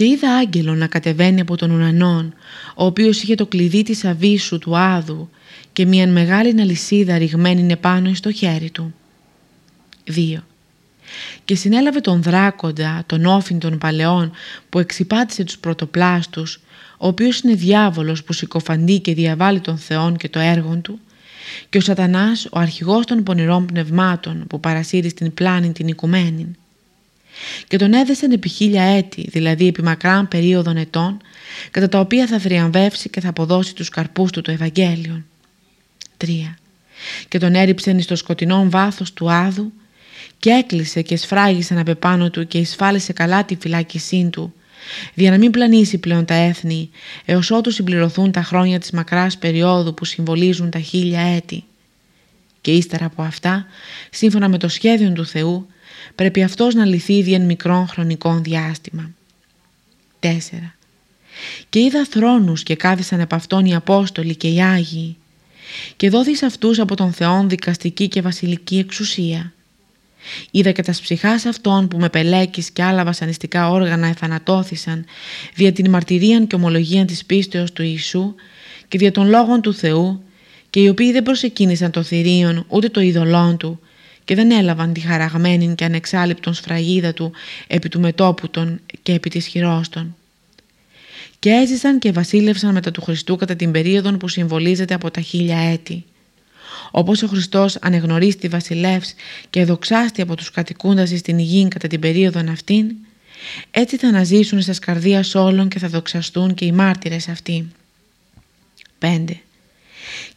Και είδα άγγελο να κατεβαίνει από τον ουρανόν, ο οποίος είχε το κλειδί της αβίσου του άδου και μια μεγάλη αλυσίδα ρηγμένη επάνω στο χέρι του. 2. Και συνέλαβε τον δράκοντα, τον όφιν των παλαιών που εξυπάτησε τους πρωτοπλάστους, ο οποίος είναι διάβολος που συκοφαντεί και διαβάλλει τον Θεόν και το έργο του, και ο σατανάς ο αρχηγός των πονηρών πνευμάτων που παρασύρει στην πλάνη την οικουμένη. Και τον έδεσαν επί χίλια έτη, δηλαδή επί μακράν περίοδων ετών, κατά τα οποία θα θριαμβεύσει και θα αποδώσει τους καρπούς του το Ευαγγέλιο. 3. Και τον έριψεν στο σκοτεινό βάθος του άδου και έκλεισε και σφράγισαν απ' επάνω του και εισφάλισε καλά τη φυλάκισή του, για να μην πλανήσει πλέον τα έθνη, έως ότου συμπληρωθούν τα χρόνια της μακράς περίοδου που συμβολίζουν τα χίλια έτη. Και ύστερα από αυτά, σύμφωνα με το σχέδιο του Θεού, πρέπει αυτός να λυθεί δι' εν μικρόν χρονικών διάστημα. 4. Και είδα θρόνους και κάθισαν επ' αυτόν οι Απόστολοι και οι Άγιοι και δόθης αυτούς από τον Θεόν δικαστική και βασιλική εξουσία Είδα και τα ψυχάς αυτών που με πελέκεις και άλλα βασανιστικά όργανα εθανατώθησαν δια την μαρτυρίαν και ομολογίαν της πίστεως του Ιησού και δια των λόγων του Θεού και οι οποίοι δεν προσεκίνησαν το θηρίον ούτε το ειδωλόν του και δεν έλαβαν τη χαραγμένη και ανεξάλληπτον σφραγίδα του επί του μετόπου των και επί της χειρός των. Και έζησαν και βασίλευσαν μετά του Χριστού κατά την περίοδο που συμβολίζεται από τα χίλια έτη. Όπως ο Χριστός ανεγνωρίστη βασιλεύς και δοξάστη από τους κατοικούντας στην υγιή κατά την περίοδο αυτήν, έτσι θα αναζήσουν στα σκαρδία όλων και θα δοξαστούν και οι μάρτυρες αυτοί. 5.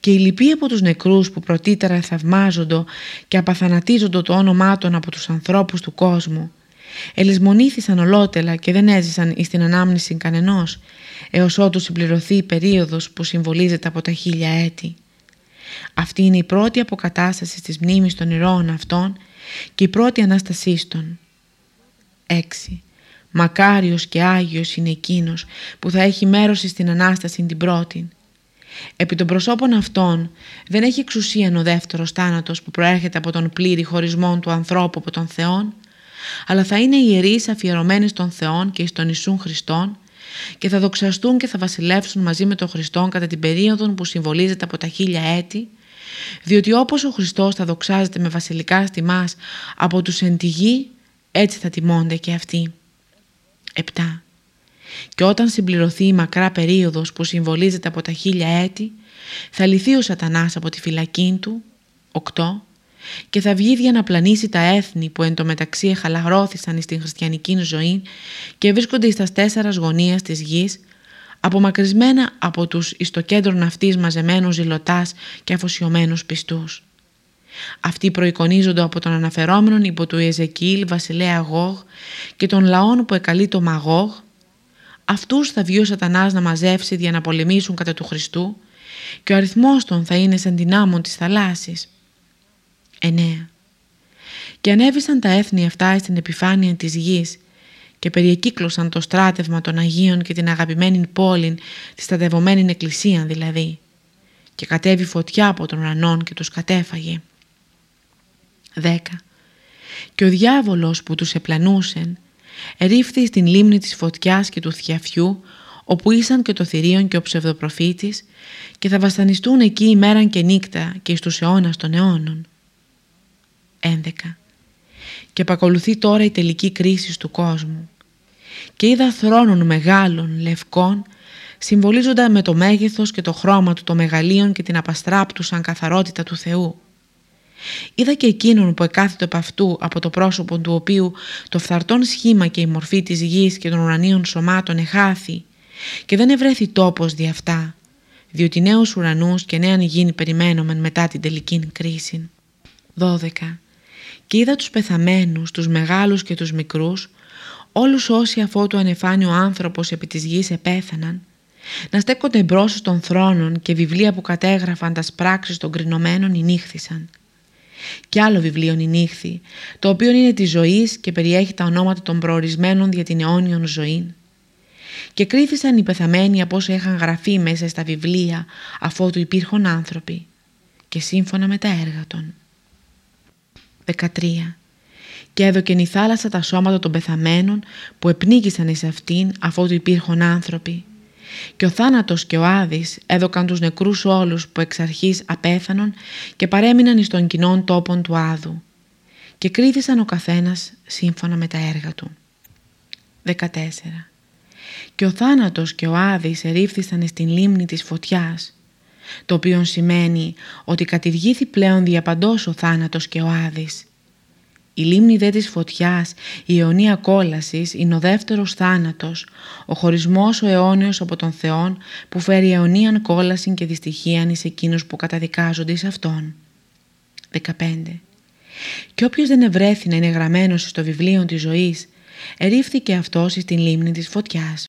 Και οι λοιποί από τους νεκρούς που πρωτήτερα θαυμάζοντο και απαθανατίζοντο το όνομά των από τους ανθρώπους του κόσμου, ελισμονήθησαν ολότελα και δεν έζησαν εις την ανάμνηση κανενός, έως ότου συμπληρωθεί η περίοδος που συμβολίζεται από τα χίλια έτη. Αυτή είναι η πρώτη αποκατάσταση της μνήμης των ηρώων αυτών και η πρώτη ανάστασή των. 6. Μακάριος και Άγιος είναι εκείνος που θα έχει μέρος στην Ανάσταση την πρώτη. Επί των προσώπων αυτών δεν έχει εξουσία ο δεύτερος θάνατος που προέρχεται από τον πλήρη χωρισμό του ανθρώπου από τον Θεόν, αλλά θα είναι ιερείς αφιερωμένοι στον Θεόν και στον Ιησούν Χριστόν και θα δοξαστούν και θα βασιλεύσουν μαζί με τον Χριστό κατά την περίοδο που συμβολίζεται από τα χίλια έτη, διότι όπως ο Χριστός θα δοξάζεται με βασιλικά στη μας από τους εν τη γη, έτσι θα τιμώνται και αυτοί. 7. Και όταν συμπληρωθεί η μακρά περίοδος που συμβολίζεται από τα χίλια έτη, θα λυθεί ο σατανάς από τη φυλακή του. 8 και θα βγει για να πλανήσει τα έθνη που εν τω μεταξύ εχαλαρώθησαν στην χριστιανική ζωή και βρίσκονται στα τέσσερας γωνίας της γης, απομακρυσμένα από τους εις το κέντρο αυτής μαζεμένους ζηλωτάς και αφοσιωμένους πιστούς. Αυτοί προεικονίζονται από τον αναφερόμενον υπό του Εζεκίλ βασιλέα Γόγ και των λαών που εκαλεί το Μαγόγ, αυτούς θα βγει ο σατανάς να μαζεύσει για να πολεμήσουν κατά του Χριστού και ο αριθμός των θα είναι σαν την άμμον της θαλάσσης. 9. Και ανέβησαν τα έθνη αυτά στην επιφάνεια της γης και περιεκύκλωσαν το στράτευμα των Αγίων και την αγαπημένη πόλη, τη στατευωμένη εκκλησία δηλαδή. Και κατέβη φωτιά από τον ουρανόν και τους κατέφαγε. 10. Και ο διάβολος που τους επλανούσεν ερίφθη στην λίμνη της φωτιάς και του θιαφιού όπου ήσαν και το θηρίον και ο ψευδοπροφήτης και θα βασανιστούν εκεί ημέραν και νύκτα και εις τους αιώνας των αιώνων. 11. Και επακολουθεί τώρα η τελική κρίση του κόσμου. Και είδα θρόνων μεγάλων, λευκών, συμβολίζοντα με το μέγεθος και το χρώμα του το μεγαλείων και την απαστράπτουσαν καθαρότητα του Θεού. Είδα και εκείνον που εκάθεται από αυτού από το πρόσωπο του οποίου το φθαρτόν σχήμα και η μορφή της γης και των ουρανίων σωμάτων εχάθη και δεν ευρέθη τόπος δι' αυτά, διότι νέους ουρανούς και νέαν γίνει περιμένομεν μετά την τελική κρίση. 12 και είδα τους πεθαμένους, τους μεγάλους και τους μικρούς, όλους όσοι αφότου ανεφάνει ο άνθρωπος επί της γης επέθαναν, να στέκονται μπρος των θρόνων και βιβλία που κατέγραφαν τας πράξεις των κρινωμένων ενύχθησαν. Και άλλο βιβλίο ενύχθη, το οποίο είναι της ζωής και περιέχει τα ονόματα των προορισμένων για την αιώνιον ζωή. Και κρίθησαν οι πεθαμένοι από όσα είχαν γραφεί μέσα στα βιβλία αφότου υπήρχαν άνθρωποι και σύμφωνα με τα έργα των. 13. και έδωκεν η θάλασσα τα σώματα των πεθαμένων που επνίγησαν εις αυτήν αφότου υπήρχον άνθρωποι. Και ο θάνατος και ο Άδης έδωκαν τους νεκρούς όλους που εξ αρχής απέθανον και παρέμειναν εις των κοινών τόπων του Άδου και κρίθησαν ο καθένας σύμφωνα με τα έργα του. 14. Και ο θάνατος και ο Άδης ερήφθησαν στην λίμνη της φωτιάς, το οποίο σημαίνει ότι κατηργήθη πλέον διαπαντός ο θάνατος και ο Άδης. Η λίμνη δε της φωτιάς, η αιωνία κόλασης, είναι ο δεύτερος θάνατος, ο χωρισμός ο αιώνιος από τον Θεόν που φέρει αιωνίαν κόλαση και δυστυχίαν εις εκείνους που καταδικάζονται εις Αυτόν. 15. Και όποιος δεν ευρέθη να είναι γραμμένος στο βιβλίο της ζωής, ερήφθηκε αυτός στην λίμνη της φωτιάς.